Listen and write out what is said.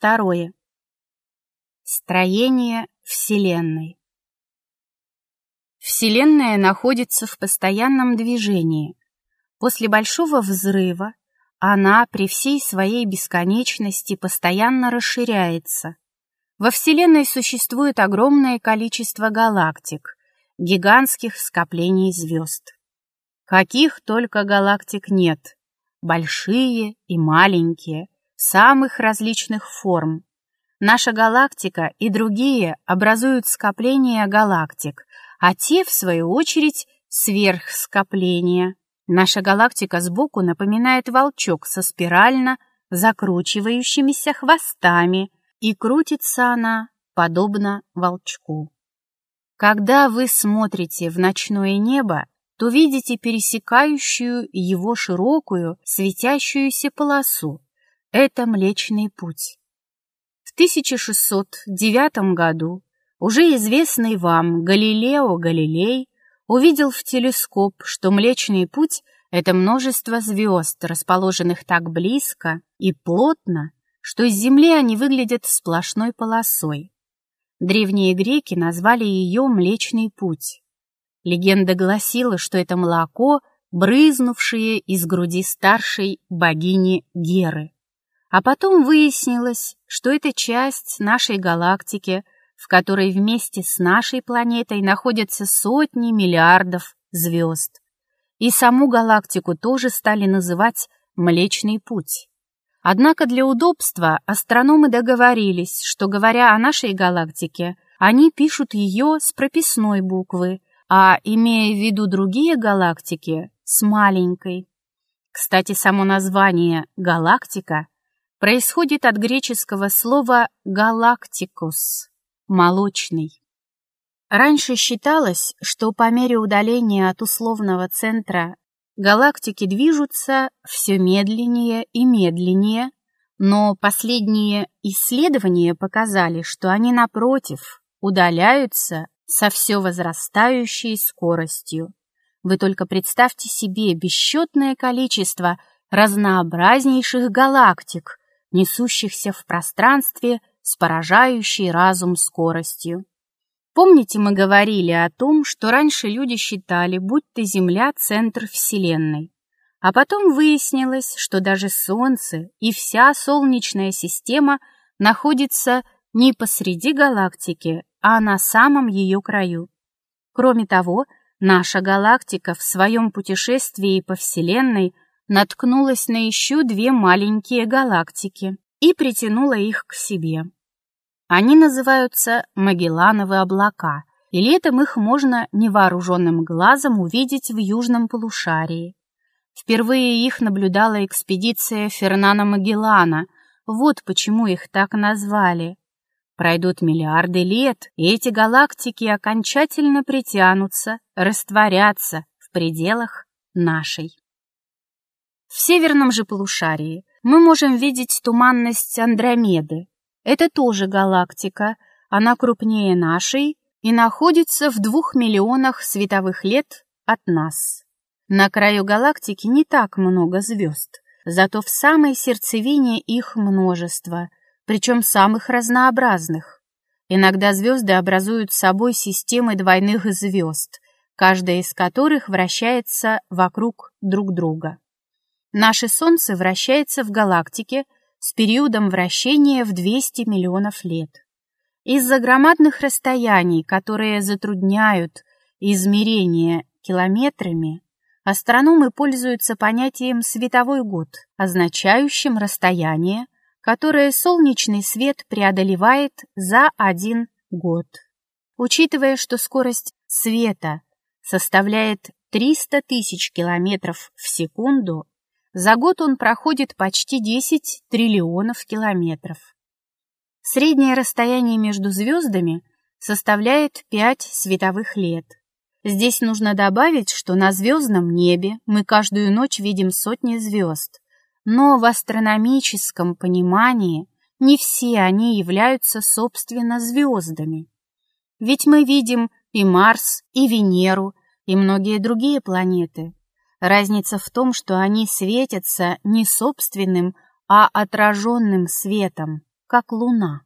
Второе. Строение Вселенной. Вселенная находится в постоянном движении. После Большого Взрыва она при всей своей бесконечности постоянно расширяется. Во Вселенной существует огромное количество галактик, гигантских скоплений звезд. Каких только галактик нет, большие и маленькие, самых различных форм. Наша галактика и другие образуют скопления галактик, а те, в свою очередь, сверхскопления. Наша галактика сбоку напоминает волчок со спирально закручивающимися хвостами, и крутится она подобно волчку. Когда вы смотрите в ночное небо, то видите пересекающую его широкую, светящуюся полосу. Это Млечный Путь. В 1609 году уже известный вам Галилео Галилей увидел в телескоп, что Млечный Путь — это множество звезд, расположенных так близко и плотно, что с Земли они выглядят сплошной полосой. Древние греки назвали ее Млечный Путь. Легенда гласила, что это молоко, брызнувшее из груди старшей богини Геры. А потом выяснилось, что это часть нашей галактики, в которой вместе с нашей планетой находятся сотни миллиардов звезд. И саму галактику тоже стали называть Млечный Путь. Однако для удобства астрономы договорились, что, говоря о нашей галактике, они пишут ее с прописной буквы, а, имея в виду другие галактики, с маленькой. Кстати, само название «галактика» происходит от греческого слова «галактикус» — «молочный». Раньше считалось, что по мере удаления от условного центра галактики движутся все медленнее и медленнее, но последние исследования показали, что они, напротив, удаляются со все возрастающей скоростью. Вы только представьте себе бесчетное количество разнообразнейших галактик, несущихся в пространстве с поражающей разум скоростью. Помните, мы говорили о том, что раньше люди считали, будто Земля — центр Вселенной. А потом выяснилось, что даже Солнце и вся Солнечная система находятся не посреди галактики, а на самом ее краю. Кроме того, наша галактика в своем путешествии по Вселенной наткнулась на еще две маленькие галактики и притянула их к себе. Они называются Магеллановы облака, и летом их можно невооруженным глазом увидеть в южном полушарии. Впервые их наблюдала экспедиция Фернана Магеллана, вот почему их так назвали. Пройдут миллиарды лет, и эти галактики окончательно притянутся, растворятся в пределах нашей. В северном же полушарии мы можем видеть туманность Андромеды, это тоже галактика, она крупнее нашей и находится в двух миллионах световых лет от нас. На краю галактики не так много звезд, зато в самой сердцевине их множество, причем самых разнообразных. Иногда звезды образуют собой системы двойных звезд, каждая из которых вращается вокруг друг друга. Наше Солнце вращается в галактике – с периодом вращения в 200 миллионов лет. Из-за громадных расстояний, которые затрудняют измерение километрами, астрономы пользуются понятием «световой год», означающим расстояние, которое солнечный свет преодолевает за один год. Учитывая, что скорость света составляет 300 тысяч километров в секунду, за год он проходит почти 10 триллионов километров. Среднее расстояние между звездами составляет 5 световых лет. Здесь нужно добавить, что на звездном небе мы каждую ночь видим сотни звезд, но в астрономическом понимании не все они являются собственно звездами. Ведь мы видим и Марс, и Венеру, и многие другие планеты. Разница в том, что они светятся не собственным, а отраженным светом, как луна.